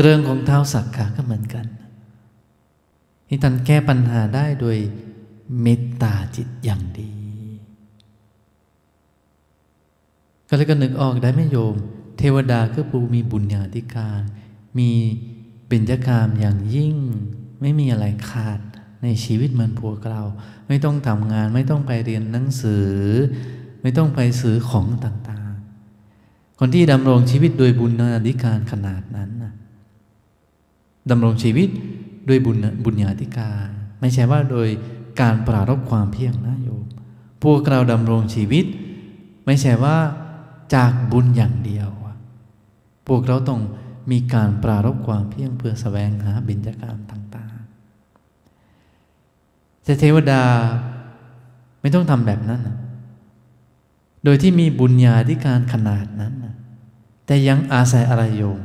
เรื่องของเท้าสักกะก็เหมือนกันนี่ท่านแก้ปัญหาได้โดยเมตตาจิตอย่างดี ก็เลยก็นึกออกได้ไหมโยม เทวดาคือผู้มีบุญญาธิการ มีเบญจกามอย่างยิ่ง ไม่มีอะไรขาดในชีวิตเหมือนพวกเรา ไม่ต้องทำงานไม่ต้องไปเรียนหนังสือ ไม่ต้องไปซื้อของต่างๆ คนที่ดำรงชีวิตโดยบุญญาธิการขนาดนั้นนะ ดำรงชีวิตด้วยบุญบุญญาธิการ ไม่ใช่ว่าโดยการปรารบความเพียรนะโยม พวกเราดำรงชีวิต ไม่ใช่ว่าจากบุญอย่างเดียว พวกเราต้องมีการปรารบความเพียรเพื่อสแสวงหาบิญจากามต่างๆแต่เทวดาไม่ต้องทำแบบนั้นนะโดยที่มีบุญญาธิการขนาดนั้นนะแต่ยังอาศัยอะไรโยม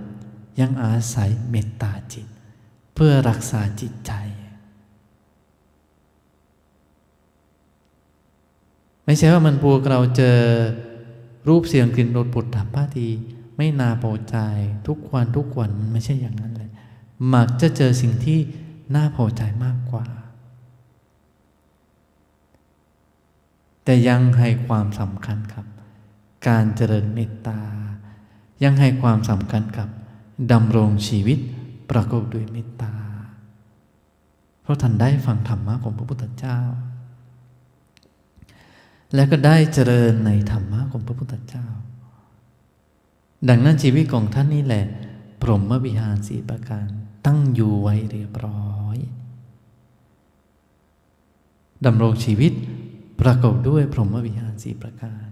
ยังอาศัยเมตตาจิต เพื่อรักษาจิตใจ ไม่ใช่ว่ามันพวกเราเจอรูปเสียงกลิ่นรสปุถะพาทีไม่นาพอใจทุกวันทุกวันมันไม่ใช่อย่างนั้นเลยมักจะเจอสิ่งที่น่าพอใจมากกว่า แต่ยังให้ความสำคัญครับ การเจริญเมตตา ยังให้ความสำคัญกับดำรงชีวิต ประกอบด้วยเมตตา เพราะท่านได้ฟังธรรมะของพระพุทธเจ้า และก็ได้เจริญในธรรมะของพระพุทธเจ้า ดังนั้นชีวิตของท่านนี่แหละ พรหมวิหารสีประการตั้งอยู่ไว้เรียบร้อยดำรงชีวิตประกอบด้วยพรหมวิหารสีประการ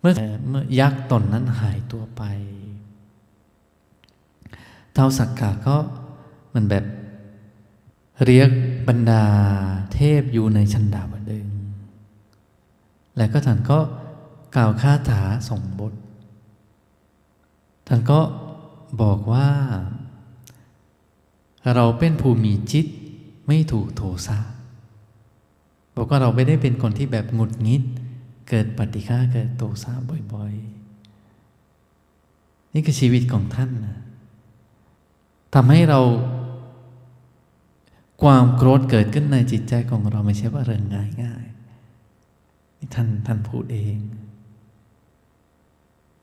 เมื่อเมื่อยักษ์ตนนั้นหายตัวไป เท้าสักกะก็มันแบบเรียกบรรดาเทพอยู่ในชันดาวดึง และก็ท่านก็กล่าวคาถาส่งบท ท่านก็บอกว่า เราเป็นผู้มีจิตไม่ถูกโทสะบอกว่าเราไม่ได้เป็นคนที่แบบหงุดหงิด เกิดปฏิฆาเกิดโทสะบ่อยๆ นี่คือชีวิตของท่านนะ ทำให้เราความโกรธเกิดขึ้นในจิตใจของเราไม่ใช่ว่าเรื่องง่ายง่ายนี่ท่านท่านพูดเอง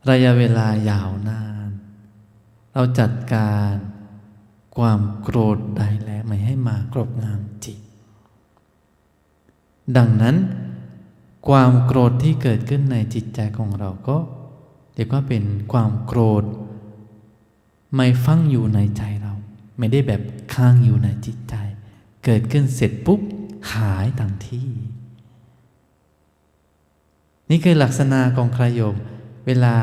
ระยะเวลายาวนาน เราจัดการความโกรธได้แล้วไม่ให้มากรบงามจิต ดังนั้น ความโกรธที่เกิดขึ้นในจิตใจของเราก็เรียกว่าเป็นความโกรธ ไม่ฟังอยู่ในใจเรา ไม่ได้แบบค้างอยู่ในจิตใจ เกิดขึ้นเสร็จปุ๊บหายทันทีนี่คือลักษณะของใครโยม เวลา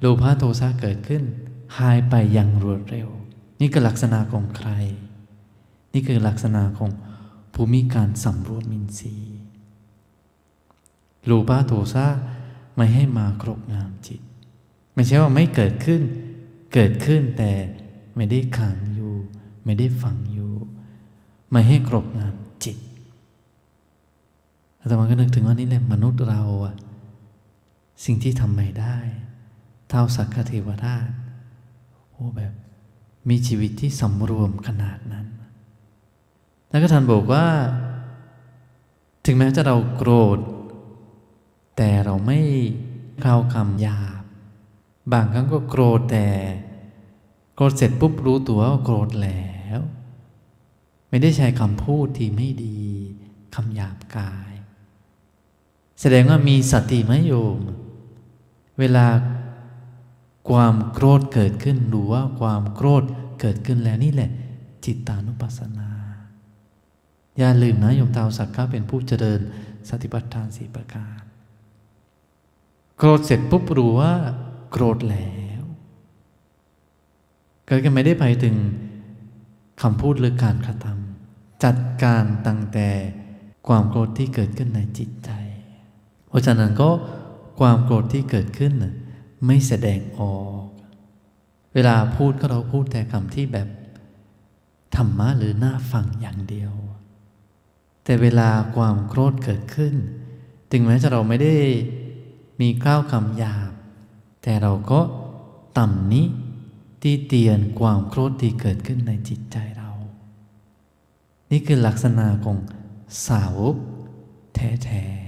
โลภะโทสะเกิดขึ้น หายไปอย่างรวดเร็ว นี่คือลักษณะของใคร นี่คือลักษณะของผู้มีการสำรวจมินทรีย์รูปาโทซาไม่ให้มาครบงามจิต ไม่ใช่ว่าไม่เกิดขึ้น เกิดขึ้นแต่ไม่ได้ขังอยู่ ไม่ได้ฝังอยู่ ไม่ให้ครบงามจิตอาตมาก็นึกถึงว่านี่แหละมนุษย์เราอะสิ่งที่ทำไม่ได้ เท่าสักคเทวราชโอ้แบบมีชีวิตที่สำรวมขนาดนั้น แล้วก็ท่านบอกว่า ถึงแม้จะเราโกรธ แต่เราไม่กล่าคำยา บางครั้งก็โกรธแต่ โกรธเสร็จปุ๊บรู้ตัวว่าโกรธแล้ว ไม่ได้ใช้คำพูดที่ไม่ดีคำหยาบกาย แสดงว่ามีสติไหมโยม เวลาความโกรธเกิดขึ้นรู้ว่าความโกรธเกิดขึ้นแล้วนี่แหละ จิตตานุปัสสนา อย่าลืมนะโยมตาวสักกะเป็นผู้เจริญสติปัฏฐานสี่ประการ โกรธเสร็จปุ๊บรู้ว่า โกรธแล้วเก็ไม่ได้ไปถึงคำพูดหรือการกระทำจัดการตั้งแต่ความโกรธที่เกิดขึ้นในจิตใจเพราะฉะนั้นก็ความโกรธที่เกิดขึ้นไม่แสดงออก เวลาพูดก็เราพูดแต่คำที่แบบธรรมะหรือหน้าฟังอย่างเดียว แต่เวลาความโกรธเกิดขึ้น ถึงแม้จะเราไม่ได้มีกล้าวคำหยาบ แต่เราก็ต่ำนี้ที่เตียนความโกรธที่เกิดขึ้นในจิตใจเรา นี่คือลักษณะของสาวกแท้ๆ